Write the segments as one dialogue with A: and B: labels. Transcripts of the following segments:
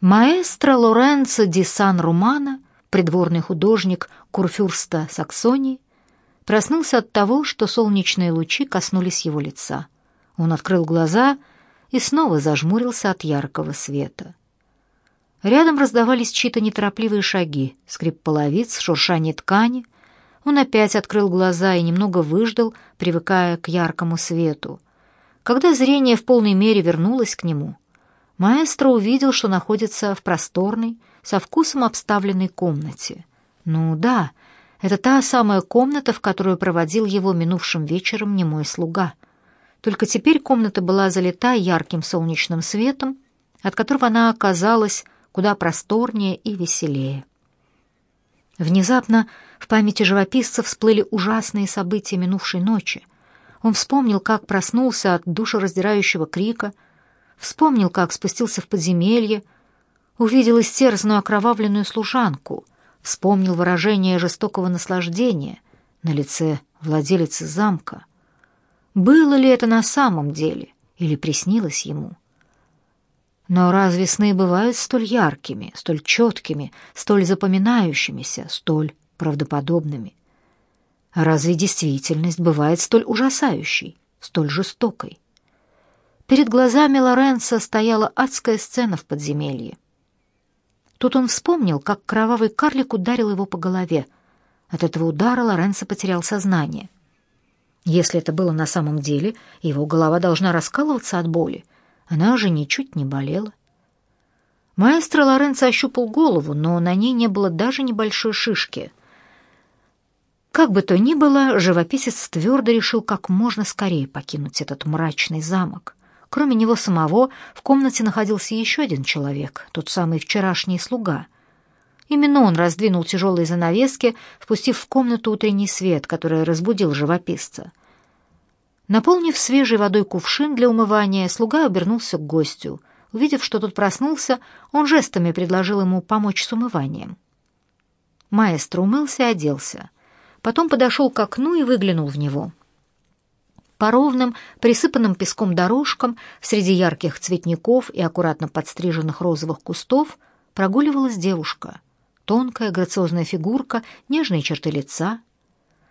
A: Маэстро Лоренцо ди Сан Румана, придворный художник Курфюрста Саксонии, проснулся от того, что солнечные лучи коснулись его лица. Он открыл глаза и снова зажмурился от яркого света. Рядом раздавались чьи-то неторопливые шаги, скрип половиц, шуршание ткани. Он опять открыл глаза и немного выждал, привыкая к яркому свету. Когда зрение в полной мере вернулось к нему — Маэстро увидел, что находится в просторной, со вкусом обставленной комнате. Ну да, это та самая комната, в которую проводил его минувшим вечером немой слуга. Только теперь комната была залита ярким солнечным светом, от которого она оказалась куда просторнее и веселее. Внезапно в памяти живописца всплыли ужасные события минувшей ночи. Он вспомнил, как проснулся от душераздирающего крика — вспомнил, как спустился в подземелье, увидел истерзанную окровавленную служанку, вспомнил выражение жестокого наслаждения на лице владелицы замка. Было ли это на самом деле или приснилось ему? Но разве сны бывают столь яркими, столь четкими, столь запоминающимися, столь правдоподобными? Разве действительность бывает столь ужасающей, столь жестокой? Перед глазами Лоренца стояла адская сцена в подземелье. Тут он вспомнил, как кровавый карлик ударил его по голове. От этого удара Лоренца потерял сознание. Если это было на самом деле, его голова должна раскалываться от боли. Она же ничуть не болела. Маэстро Лоренцо ощупал голову, но на ней не было даже небольшой шишки. Как бы то ни было, живописец твердо решил как можно скорее покинуть этот мрачный замок. Кроме него самого, в комнате находился еще один человек, тот самый вчерашний слуга. Именно он раздвинул тяжелые занавески, впустив в комнату утренний свет, который разбудил живописца. Наполнив свежей водой кувшин для умывания, слуга обернулся к гостю. Увидев, что тот проснулся, он жестами предложил ему помочь с умыванием. Маэстро умылся и оделся. Потом подошел к окну и выглянул в него — по ровным, присыпанным песком дорожкам, среди ярких цветников и аккуратно подстриженных розовых кустов, прогуливалась девушка. Тонкая, грациозная фигурка, нежные черты лица.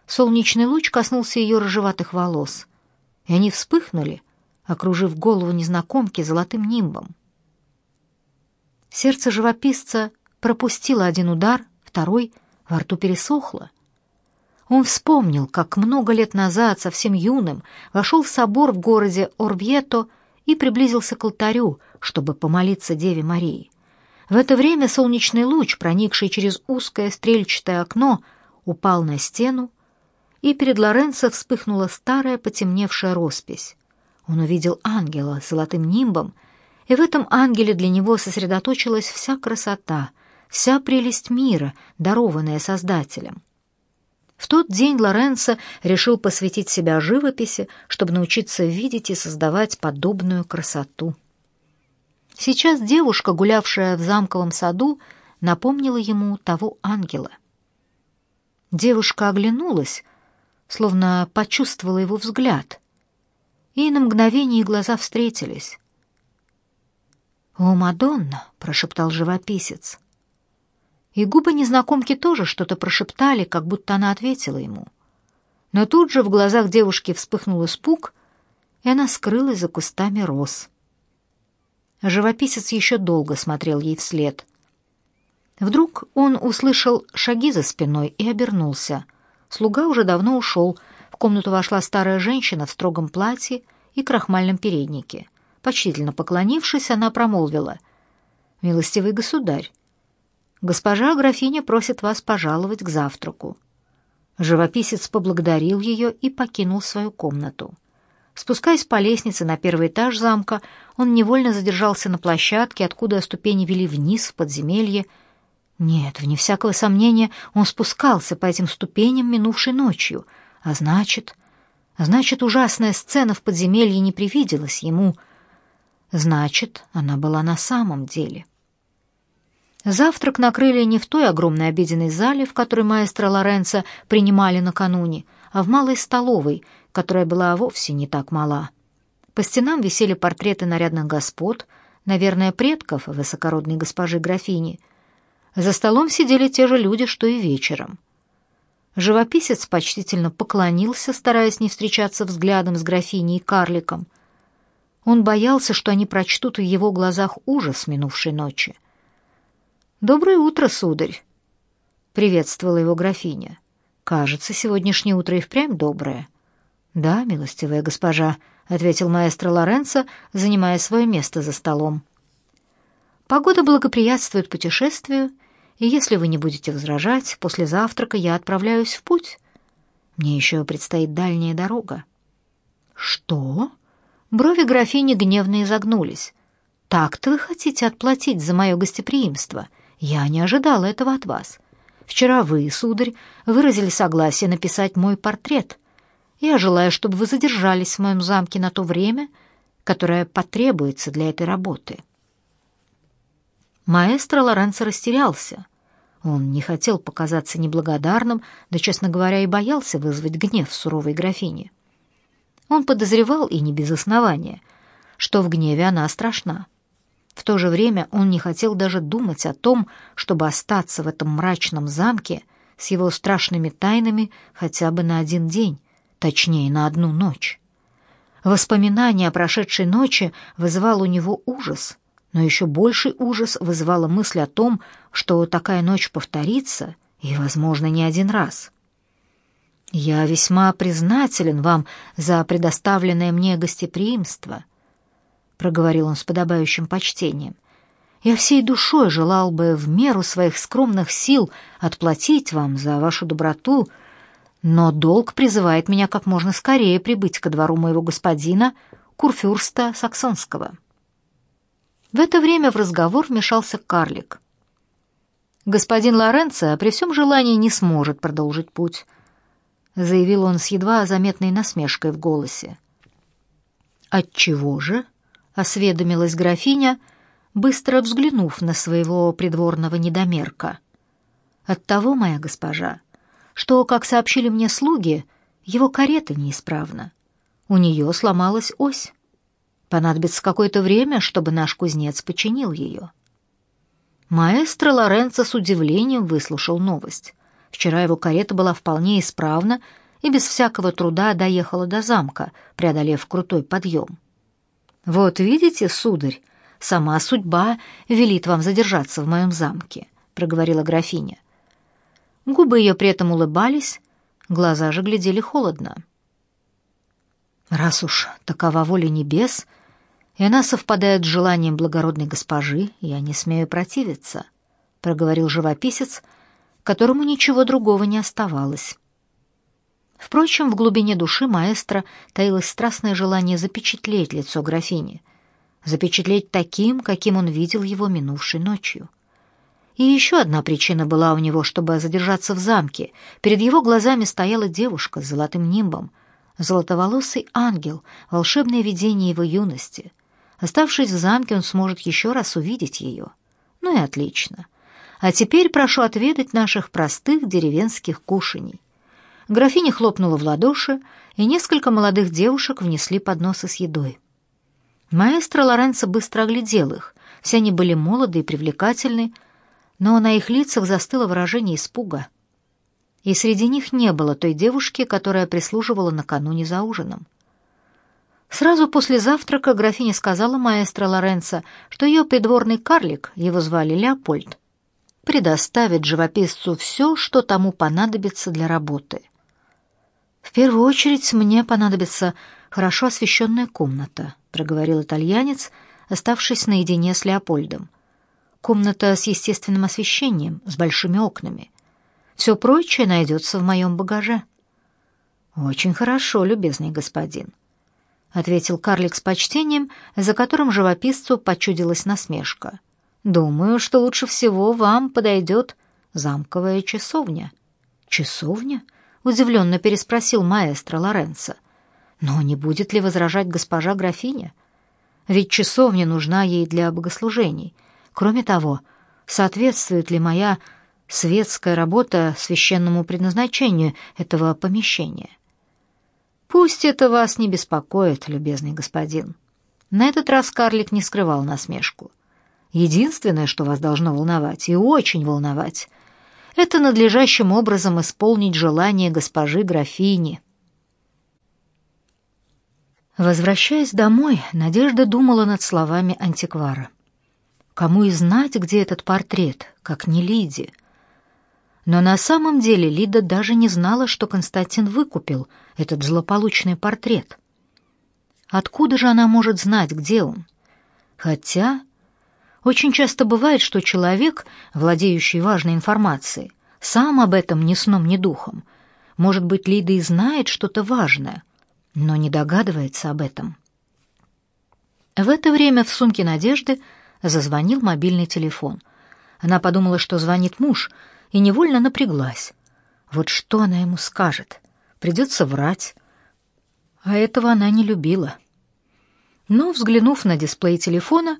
A: Солнечный луч коснулся ее рыжеватых волос. И они вспыхнули, окружив голову незнакомки золотым нимбом. Сердце живописца пропустило один удар, второй, во рту пересохло — он вспомнил, как много лет назад, совсем юным, вошел в собор в городе Орбьето и приблизился к алтарю, чтобы помолиться Деве Марии. В это время солнечный луч, проникший через узкое стрельчатое окно, упал на стену, и перед Лоренцо вспыхнула старая потемневшая роспись. Он увидел ангела с золотым нимбом, и в этом ангеле для него сосредоточилась вся красота, вся прелесть мира, дарованная Создателем. В тот день Лоренцо решил посвятить себя живописи, чтобы научиться видеть и создавать подобную красоту. Сейчас девушка, гулявшая в замковом саду, напомнила ему того ангела. Девушка оглянулась, словно почувствовала его взгляд, и на мгновение глаза встретились. «О, Мадонна!» — прошептал живописец и губы незнакомки тоже что-то прошептали, как будто она ответила ему. Но тут же в глазах девушки вспыхнул испуг, и она скрылась за кустами роз. Живописец еще долго смотрел ей вслед. Вдруг он услышал шаги за спиной и обернулся. Слуга уже давно ушел. В комнату вошла старая женщина в строгом платье и крахмальном переднике. Почтительно поклонившись, она промолвила. «Милостивый государь, «Госпожа графиня просит вас пожаловать к завтраку». Живописец поблагодарил ее и покинул свою комнату. Спускаясь по лестнице на первый этаж замка, он невольно задержался на площадке, откуда ступени вели вниз в подземелье. Нет, вне всякого сомнения, он спускался по этим ступеням минувшей ночью, а значит... А значит, ужасная сцена в подземелье не привиделась ему. Значит, она была на самом деле. Завтрак накрыли не в той огромной обеденной зале, в которой маэстро Лоренцо принимали накануне, а в малой столовой, которая была вовсе не так мала. По стенам висели портреты нарядных господ, наверное, предков высокородной госпожи графини. За столом сидели те же люди, что и вечером. Живописец почтительно поклонился, стараясь не встречаться взглядом с графиней и карликом. Он боялся, что они прочтут в его глазах ужас минувшей ночи. «Доброе утро, сударь!» — приветствовала его графиня. «Кажется, сегодняшнее утро и впрямь доброе». «Да, милостивая госпожа», — ответил маэстро Лоренцо, занимая свое место за столом. «Погода благоприятствует путешествию, и если вы не будете возражать, после завтрака я отправляюсь в путь. Мне еще предстоит дальняя дорога». «Что?» Брови графини гневно изогнулись. «Так-то вы хотите отплатить за мое гостеприимство?» Я не ожидала этого от вас. Вчера вы, сударь, выразили согласие написать мой портрет. Я желаю, чтобы вы задержались в моем замке на то время, которое потребуется для этой работы». Маэстро Лоренцо растерялся. Он не хотел показаться неблагодарным, да, честно говоря, и боялся вызвать гнев суровой графини. Он подозревал, и не без основания, что в гневе она страшна. В то же время он не хотел даже думать о том, чтобы остаться в этом мрачном замке с его страшными тайнами хотя бы на один день, точнее, на одну ночь. Воспоминание о прошедшей ночи вызывало у него ужас, но еще больший ужас вызывала мысль о том, что такая ночь повторится, и, возможно, не один раз. «Я весьма признателен вам за предоставленное мне гостеприимство», проговорил он с подобающим почтением. Я всей душой желал бы в меру своих скромных сил отплатить вам за вашу доброту, но долг призывает меня как можно скорее прибыть ко двору моего господина, курфюрста Саксонского. В это время в разговор вмешался карлик. «Господин Лоренцо при всем желании не сможет продолжить путь», заявил он с едва заметной насмешкой в голосе. От чего же?» осведомилась графиня, быстро взглянув на своего придворного недомерка. «Оттого, моя госпожа, что, как сообщили мне слуги, его карета неисправна. У нее сломалась ось. Понадобится какое-то время, чтобы наш кузнец починил ее». Маэстро Лоренцо с удивлением выслушал новость. Вчера его карета была вполне исправна и без всякого труда доехала до замка, преодолев крутой подъем. Вот видите, сударь, сама судьба велит вам задержаться в моем замке, проговорила графиня. Губы ее при этом улыбались, глаза же глядели холодно. Раз уж такова воля небес, и она совпадает с желанием благородной госпожи, я не смею противиться, проговорил живописец, которому ничего другого не оставалось. Впрочем, в глубине души маэстро таилось страстное желание запечатлеть лицо графини, запечатлеть таким, каким он видел его минувшей ночью. И еще одна причина была у него, чтобы задержаться в замке. Перед его глазами стояла девушка с золотым нимбом, золотоволосый ангел, волшебное видение его юности. Оставшись в замке, он сможет еще раз увидеть ее. Ну и отлично. А теперь прошу отведать наших простых деревенских кушаний. Графиня хлопнула в ладоши, и несколько молодых девушек внесли подносы с едой. Маэстро Лоренцо быстро оглядел их. Все они были молоды и привлекательны, но на их лицах застыло выражение испуга. И среди них не было той девушки, которая прислуживала накануне за ужином. Сразу после завтрака графиня сказала маэстро Лоренцо, что ее придворный карлик, его звали Леопольд, предоставит живописцу все, что тому понадобится для работы. «В первую очередь мне понадобится хорошо освещенная комната», проговорил итальянец, оставшись наедине с Леопольдом. «Комната с естественным освещением, с большими окнами. Все прочее найдется в моем багаже». «Очень хорошо, любезный господин», — ответил карлик с почтением, за которым живописцу почудилась насмешка. «Думаю, что лучше всего вам подойдет замковая часовня». «Часовня?» Удивленно переспросил маэстро Лоренцо. «Но не будет ли возражать госпожа графиня? Ведь часовня нужна ей для богослужений. Кроме того, соответствует ли моя светская работа священному предназначению этого помещения?» «Пусть это вас не беспокоит, любезный господин». На этот раз карлик не скрывал насмешку. «Единственное, что вас должно волновать, и очень волновать, это надлежащим образом исполнить желание госпожи графини. Возвращаясь домой, Надежда думала над словами антиквара. Кому и знать, где этот портрет, как не Лиде. Но на самом деле Лида даже не знала, что Константин выкупил этот злополучный портрет. Откуда же она может знать, где он? Хотя очень часто бывает, что человек, владеющий важной информацией, сам об этом ни сном, ни духом. Может быть, Лида и знает что-то важное, но не догадывается об этом. В это время в сумке Надежды зазвонил мобильный телефон. Она подумала, что звонит муж, и невольно напряглась. Вот что она ему скажет? Придется врать. А этого она не любила. Но, взглянув на дисплей телефона,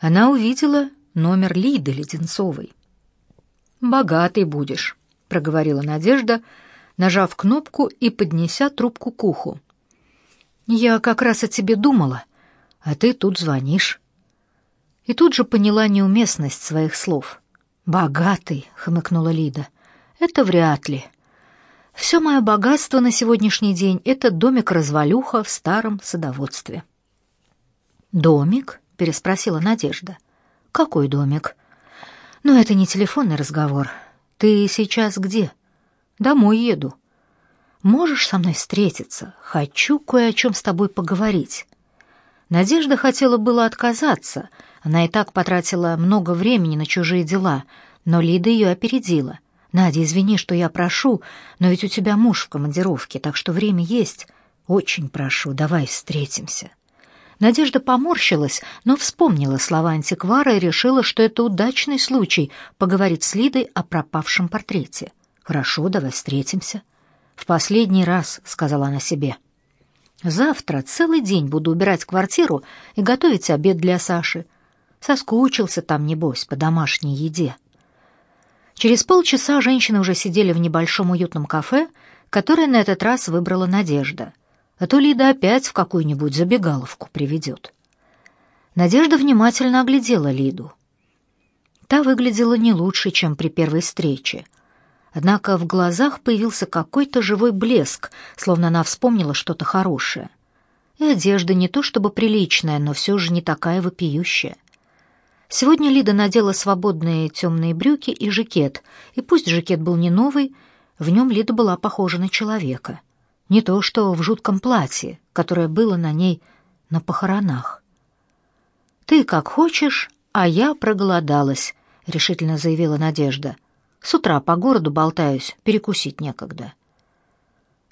A: она увидела номер Лиды Леденцовой. «Богатый будешь», — проговорила Надежда, нажав кнопку и поднеся трубку к уху. «Я как раз о тебе думала, а ты тут звонишь». И тут же поняла неуместность своих слов. «Богатый», — хмыкнула Лида, — «это вряд ли». Все мое богатство на сегодняшний день — это домик-развалюха в старом садоводстве. «Домик?» переспросила Надежда. Какой домик? Ну это не телефонный разговор. Ты сейчас где? Домой еду. Можешь со мной встретиться? Хочу кое о чем с тобой поговорить. Надежда хотела было отказаться. Она и так потратила много времени на чужие дела, но Лида ее опередила. Надя, извини, что я прошу, но ведь у тебя муж в командировке, так что время есть. Очень прошу, давай встретимся. Надежда поморщилась, но вспомнила слова антиквара и решила, что это удачный случай поговорить с Лидой о пропавшем портрете. «Хорошо, давай встретимся». «В последний раз», — сказала она себе. «Завтра целый день буду убирать квартиру и готовить обед для Саши. Соскучился там, небось, по домашней еде». Через полчаса женщины уже сидели в небольшом уютном кафе, которое на этот раз выбрала Надежда — а то Лида опять в какую-нибудь забегаловку приведет. Надежда внимательно оглядела Лиду. Та выглядела не лучше, чем при первой встрече. Однако в глазах появился какой-то живой блеск, словно она вспомнила что-то хорошее. И одежда не то чтобы приличная, но все же не такая вопиющая. Сегодня Лида надела свободные темные брюки и жакет, и пусть жакет был не новый, в нем Лида была похожа на человека — не то что в жутком платье, которое было на ней на похоронах. «Ты как хочешь, а я проголодалась», — решительно заявила Надежда. «С утра по городу болтаюсь, перекусить некогда».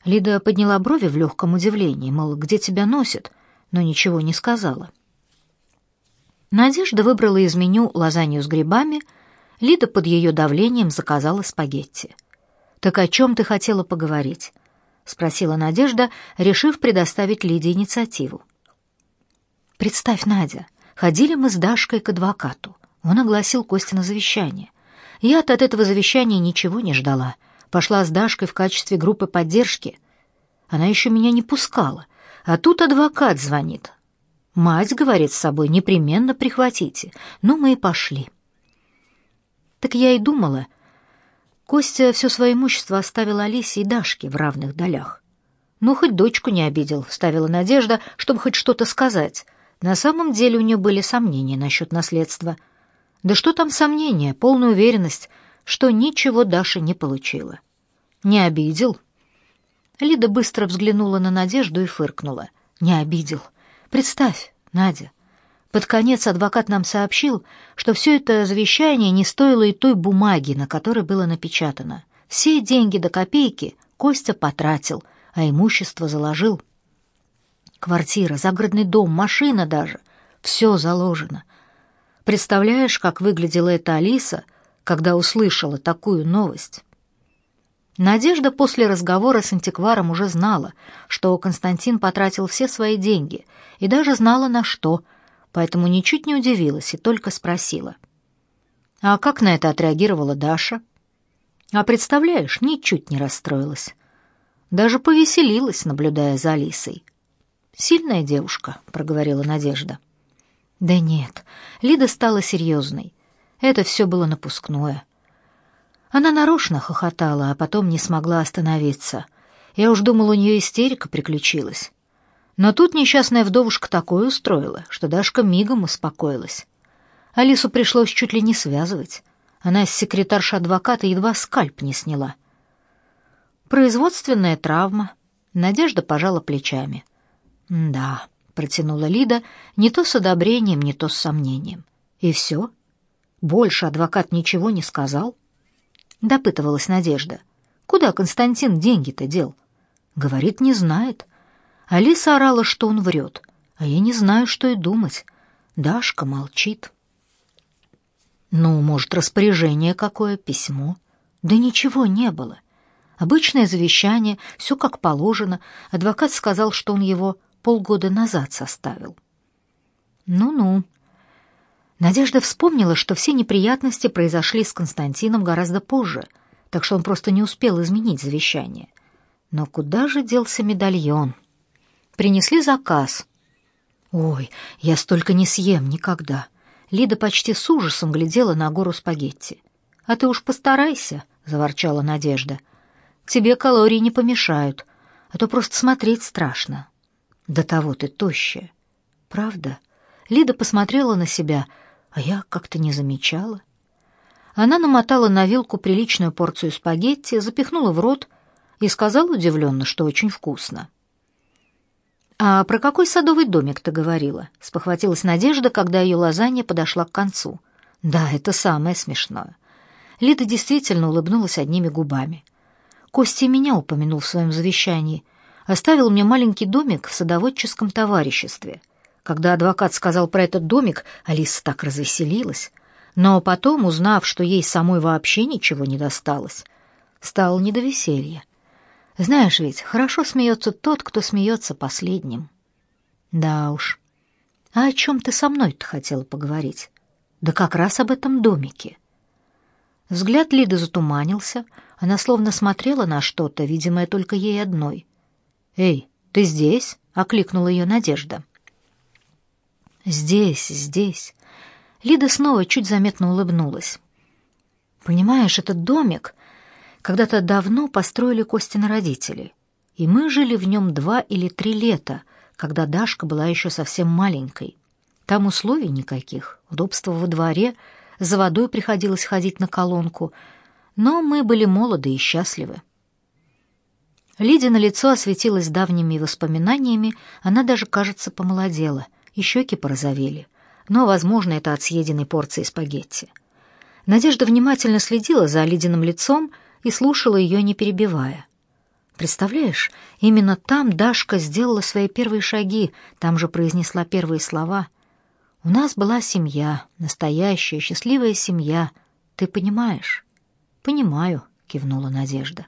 A: Лида подняла брови в легком удивлении, мол, где тебя носит, но ничего не сказала. Надежда выбрала из меню лазанью с грибами, Лида под ее давлением заказала спагетти. «Так о чем ты хотела поговорить?» — спросила Надежда, решив предоставить Лиде инициативу. «Представь, Надя, ходили мы с Дашкой к адвокату. Он огласил Костина завещание. Я-то от этого завещания ничего не ждала. Пошла с Дашкой в качестве группы поддержки. Она еще меня не пускала. А тут адвокат звонит. Мать говорит с собой, непременно прихватите. Ну, мы и пошли». «Так я и думала», Костя все свое имущество оставил Алисе и Дашке в равных долях. «Ну, хоть дочку не обидел», — вставила Надежда, чтобы хоть что-то сказать. На самом деле у нее были сомнения насчет наследства. Да что там сомнения, полная уверенность, что ничего Даша не получила. «Не обидел?» Лида быстро взглянула на Надежду и фыркнула. «Не обидел. Представь, Надя, под конец адвокат нам сообщил, что все это завещание не стоило и той бумаги, на которой было напечатано. Все деньги до копейки Костя потратил, а имущество заложил. Квартира, загородный дом, машина даже — все заложено. Представляешь, как выглядела эта Алиса, когда услышала такую новость? Надежда после разговора с антикваром уже знала, что Константин потратил все свои деньги, и даже знала на что — поэтому ничуть не удивилась и только спросила. «А как на это отреагировала Даша?» «А представляешь, ничуть не расстроилась. Даже повеселилась, наблюдая за Алисой». «Сильная девушка», — проговорила Надежда. «Да нет, Лида стала серьезной. Это все было напускное». Она нарочно хохотала, а потом не смогла остановиться. Я уж думал, у нее истерика приключилась. Но тут несчастная вдовушка такое устроила, что Дашка мигом успокоилась. Алису пришлось чуть ли не связывать. Она с секретарша адвоката едва скальп не сняла. Производственная травма. Надежда пожала плечами. «Да», — протянула Лида, не то с одобрением, не то с сомнением. «И все? Больше адвокат ничего не сказал?» Допытывалась Надежда. «Куда Константин деньги-то дел?» «Говорит, не знает». Алиса орала, что он врет, а я не знаю, что и думать. Дашка молчит. Ну, может, распоряжение какое, письмо? Да ничего не было. Обычное завещание, все как положено. Адвокат сказал, что он его полгода назад составил. Ну-ну. Надежда вспомнила, что все неприятности произошли с Константином гораздо позже, так что он просто не успел изменить завещание. Но куда же делся медальон? — Принесли заказ. Ой, я столько не съем никогда. Лида почти с ужасом глядела на гору спагетти. А ты уж постарайся, заворчала Надежда. Тебе калории не помешают, а то просто смотреть страшно. До того ты тощая. Правда? Лида посмотрела на себя, а я как-то не замечала. Она намотала на вилку приличную порцию спагетти, запихнула в рот и сказала удивленно, что очень вкусно. «А про какой садовый домик ты говорила?» — спохватилась Надежда, когда ее лазанья подошла к концу. «Да, это самое смешное». Лида действительно улыбнулась одними губами. «Костя меня упомянул в своем завещании. Оставил мне маленький домик в садоводческом товариществе. Когда адвокат сказал про этот домик, Алиса так развеселилась. Но потом, узнав, что ей самой вообще ничего не досталось, стало не до веселья. Знаешь ведь, хорошо смеется тот, кто смеется последним. Да уж. А о чем ты со мной-то хотела поговорить? Да как раз об этом домике. Взгляд Лиды затуманился, она словно смотрела на что-то, видимое только ей одной. «Эй, ты здесь?» — окликнула ее Надежда. «Здесь, здесь». Лида снова чуть заметно улыбнулась. «Понимаешь, этот домик, когда-то давно построили Костин родители, и мы жили в нем два или три лета, когда Дашка была еще совсем маленькой. Там условий никаких, удобства во дворе, за водой приходилось ходить на колонку, но мы были молоды и счастливы. Лидия на лицо осветилась давними воспоминаниями, она даже, кажется, помолодела, и щеки порозовели. Но, возможно, это от съеденной порции спагетти. Надежда внимательно следила за Лидиным лицом, и слушала ее, не перебивая. «Представляешь, именно там Дашка сделала свои первые шаги, там же произнесла первые слова. У нас была семья, настоящая, счастливая семья. Ты понимаешь?» «Понимаю», — кивнула Надежда.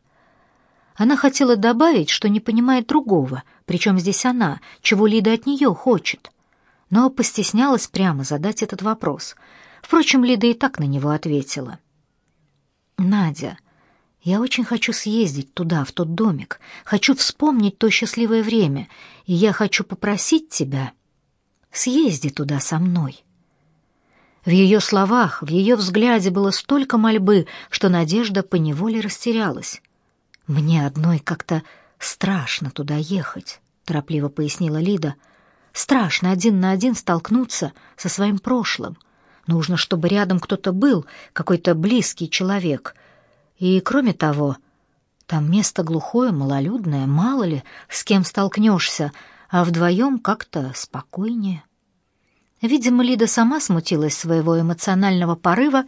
A: Она хотела добавить, что не понимает другого, причем здесь она, чего Лида от нее хочет. Но постеснялась прямо задать этот вопрос. Впрочем, Лида и так на него ответила. «Надя, я очень хочу съездить туда, в тот домик. Хочу вспомнить то счастливое время, и я хочу попросить тебя. Съезди туда со мной». В ее словах, в ее взгляде было столько мольбы, что Надежда поневоле растерялась. «Мне одной как-то страшно туда ехать», — торопливо пояснила Лида. «Страшно один на один столкнуться со своим прошлым. Нужно, чтобы рядом кто-то был, какой-то близкий человек» И, кроме того, там место глухое, малолюдное, мало ли, с кем столкнешься, а вдвоем как-то спокойнее. Видимо, Лида сама смутилась своего эмоционального порыва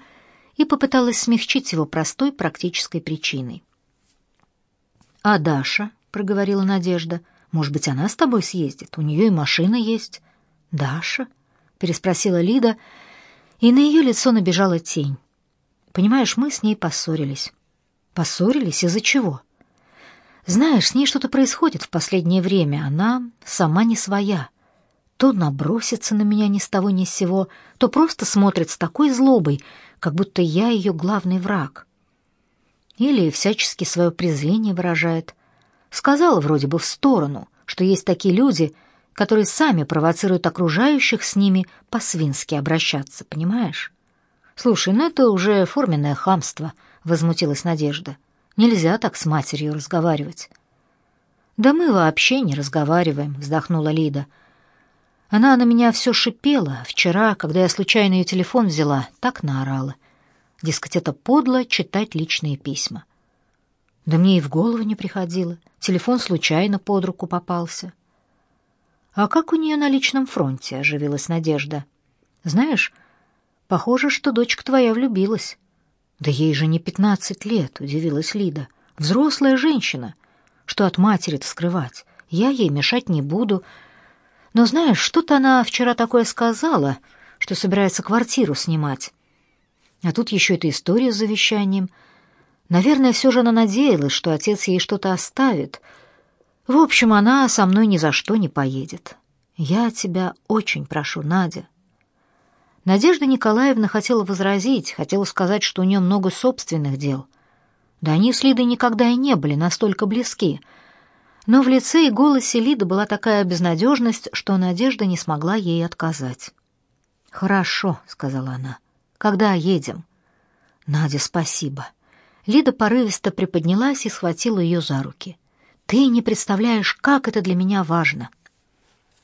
A: и попыталась смягчить его простой практической причиной. «А Даша?» — проговорила Надежда. «Может быть, она с тобой съездит? У нее и машина есть». «Даша?» — переспросила Лида, и на ее лицо набежала тень. «Понимаешь, мы с ней поссорились». Поссорились из-за чего? Знаешь, с ней что-то происходит в последнее время. Она сама не своя. То набросится на меня ни с того ни с сего, то просто смотрит с такой злобой, как будто я ее главный враг. Или всячески свое презрение выражает. Сказала вроде бы в сторону, что есть такие люди, которые сами провоцируют окружающих с ними по-свински обращаться, понимаешь? Слушай, ну это уже форменное хамство — возмутилась Надежда. Нельзя так с матерью разговаривать. Да мы вообще не разговариваем, вздохнула Лида. Она на меня все шипела. Вчера, когда я случайно ее телефон взяла, так наорала. Дескать, это подло читать личные письма. Да мне и в голову не приходило. Телефон случайно под руку попался. А как у нее на личном фронте оживилась Надежда? Знаешь, похоже, что дочка твоя влюбилась. «Да ей же не пятнадцать лет», — удивилась Лида. «Взрослая женщина. Что от матери-то скрывать? Я ей мешать не буду. Но знаешь, что-то она вчера такое сказала, что собирается квартиру снимать. А тут еще эта история с завещанием. Наверное, все же она надеялась, что отец ей что-то оставит. В общем, она со мной ни за что не поедет. Я тебя очень прошу, Надя, Надежда Николаевна хотела возразить, хотела сказать, что у нее много собственных дел. Да они с Лидой никогда и не были настолько близки. Но в лице и голосе Лиды была такая безнадежность, что Надежда не смогла ей отказать. «Хорошо», — сказала она. «Когда едем?» «Надя, спасибо». Лида порывисто приподнялась и схватила ее за руки. «Ты не представляешь, как это для меня важно!»